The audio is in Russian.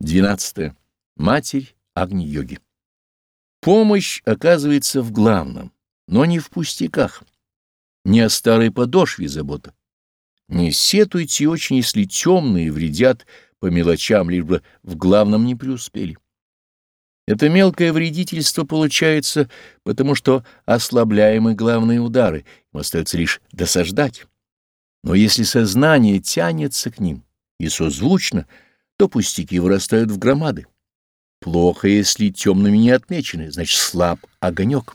12. Матерь Агни-йоги. Помощь оказывается в главном, но не в пустяках. Не о старой подошве забота. Не сетуйте очень, если темные вредят по мелочам, либо в главном не преуспели. Это мелкое вредительство получается, потому что ослабляемы главные удары, им остается лишь досаждать. Но если сознание тянется к ним и созвучно, то пустяки вырастают в громады. Плохо, если темными не отмечены, значит слаб огонек.